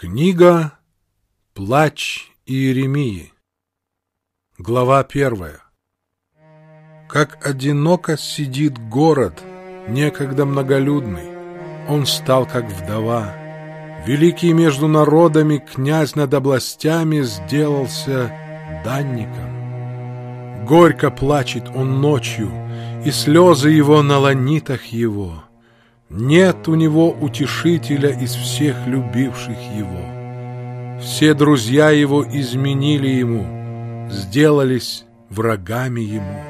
Книга «Плач Иеремии». Глава первая. Как одиноко сидит город, некогда многолюдный. Он стал как вдова. Великий между народами князь над областями сделался данником. Горько плачет он ночью, и слезы его на ланитах его — нет у него утешителя из всех любивших его. Все друзья его изменили ему, сделались врагами ему.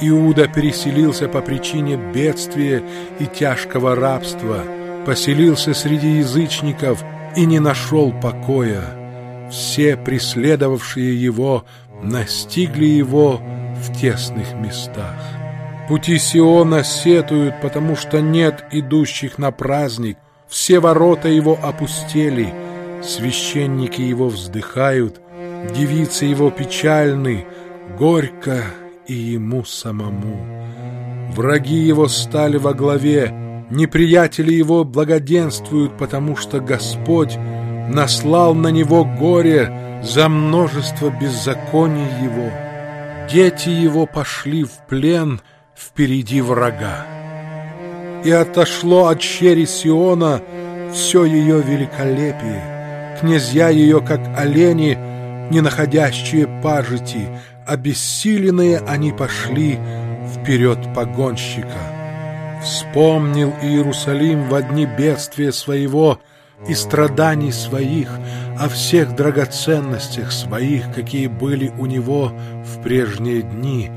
Иуда переселился по причине бедствия и тяжкого рабства, поселился среди язычников и не нашел покоя. Все преследовавшие его настигли его в тесных местах. Пути Сиона сетуют, потому что нет идущих на праздник. Все ворота его опустели, священники его вздыхают, девицы его печальны, горько и ему самому. Враги его стали во главе, неприятели его благоденствуют, потому что Господь наслал на него горе за множество беззаконий его. Дети его пошли в плен — впереди врага. И отошло от щери Сиона все ее великолепие, князья ее, как олени, не находящие пажити, обессиленные они пошли вперед погонщика. Вспомнил Иерусалим в одни бедствия своего и страданий своих, о всех драгоценностях своих, какие были у него в прежние дни,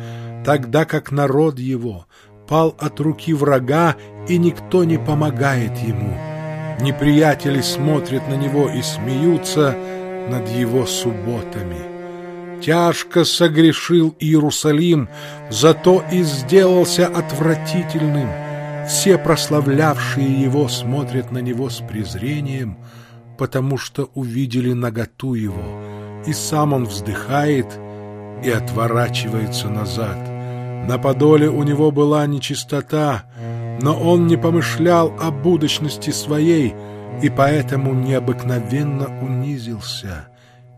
тогда как народ его пал от руки врага, и никто не помогает ему. Неприятели смотрят на него и смеются над его субботами. Тяжко согрешил Иерусалим, зато и сделался отвратительным. Все прославлявшие его смотрят на него с презрением, потому что увидели наготу его, и сам он вздыхает и отворачивается назад. На подоле у него была нечистота, но он не помышлял о будущности своей, и поэтому необыкновенно унизился,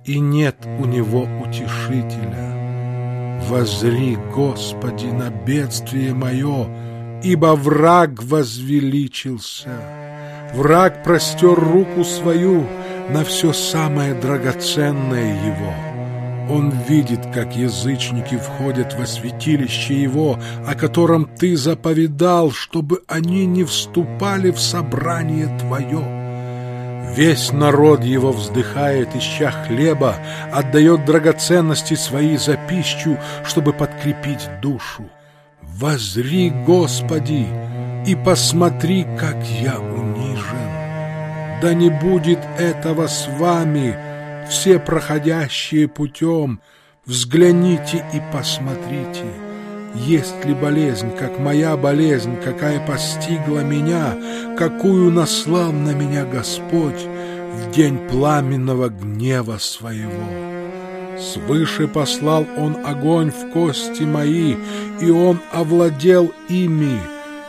и нет у него утешителя. Возри, Господи, на бедствие мое, ибо враг возвеличился. Враг простер руку свою на все самое драгоценное его — он видит, как язычники входят во святилище его, о котором ты заповедал, чтобы они не вступали в собрание твое. Весь народ его вздыхает, ища хлеба, отдает драгоценности свои за пищу, чтобы подкрепить душу. Возри, Господи, и посмотри, как я унижен. Да не будет этого с вами, — все проходящие путем, взгляните и посмотрите, есть ли болезнь, как моя болезнь, какая постигла меня, какую наслал на меня Господь в день пламенного гнева своего. Свыше послал Он огонь в кости мои, и Он овладел ими,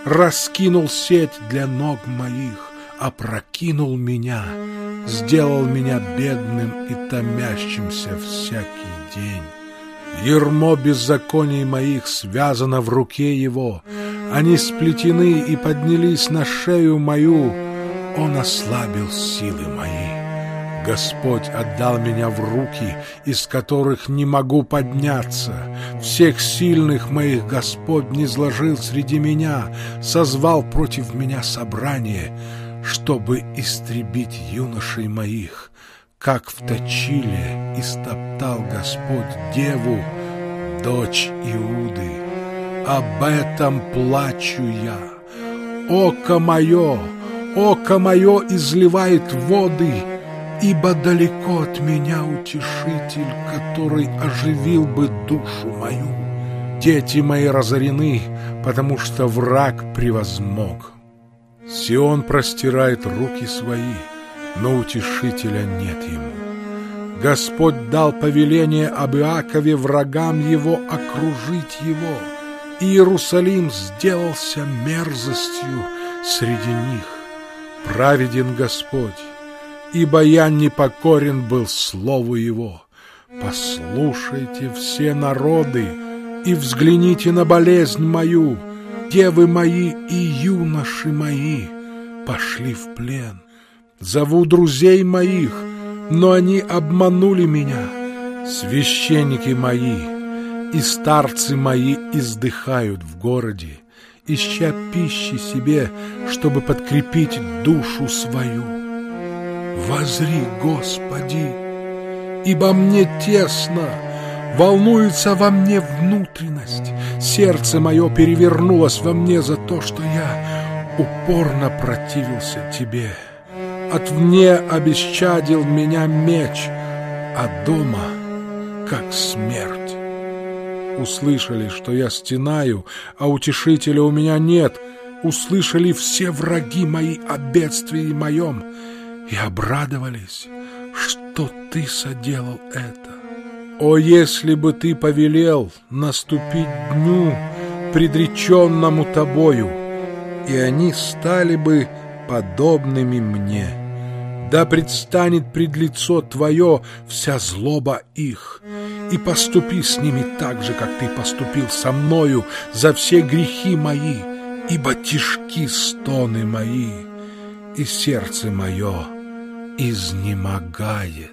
раскинул сеть для ног моих опрокинул меня, сделал меня бедным и томящимся всякий день. Ермо беззаконий моих связано в руке его, они сплетены и поднялись на шею мою, он ослабил силы мои. Господь отдал меня в руки, из которых не могу подняться. Всех сильных моих Господь не сложил среди меня, созвал против меня собрание чтобы истребить юношей моих, как в Точиле истоптал Господь деву, дочь Иуды. Об этом плачу я. Око мое, око мое изливает воды, ибо далеко от меня утешитель, который оживил бы душу мою. Дети мои разорены, потому что враг превозмог. Сион простирает руки свои, но утешителя нет ему. Господь дал повеление об Иакове врагам его окружить его. Иерусалим сделался мерзостью среди них. Праведен Господь, ибо я непокорен был слову его. Послушайте все народы и взгляните на болезнь мою, девы мои и юноши мои пошли в плен. Зову друзей моих, но они обманули меня. Священники мои и старцы мои издыхают в городе, ища пищи себе, чтобы подкрепить душу свою. Возри, Господи, ибо мне тесно, волнуется во мне внутренность, сердце мое перевернулось во мне за то, что я упорно противился Тебе. От вне обесчадил меня меч, а дома как смерть. Услышали, что я стенаю, а утешителя у меня нет. Услышали все враги мои о бедствии моем и обрадовались, что ты соделал это. О, если бы ты повелел наступить дню, предреченному тобою, и они стали бы подобными мне. Да предстанет пред лицо Твое вся злоба их, и поступи с ними так же, как Ты поступил со мною за все грехи мои, ибо тишки стоны мои, и сердце мое изнемогает.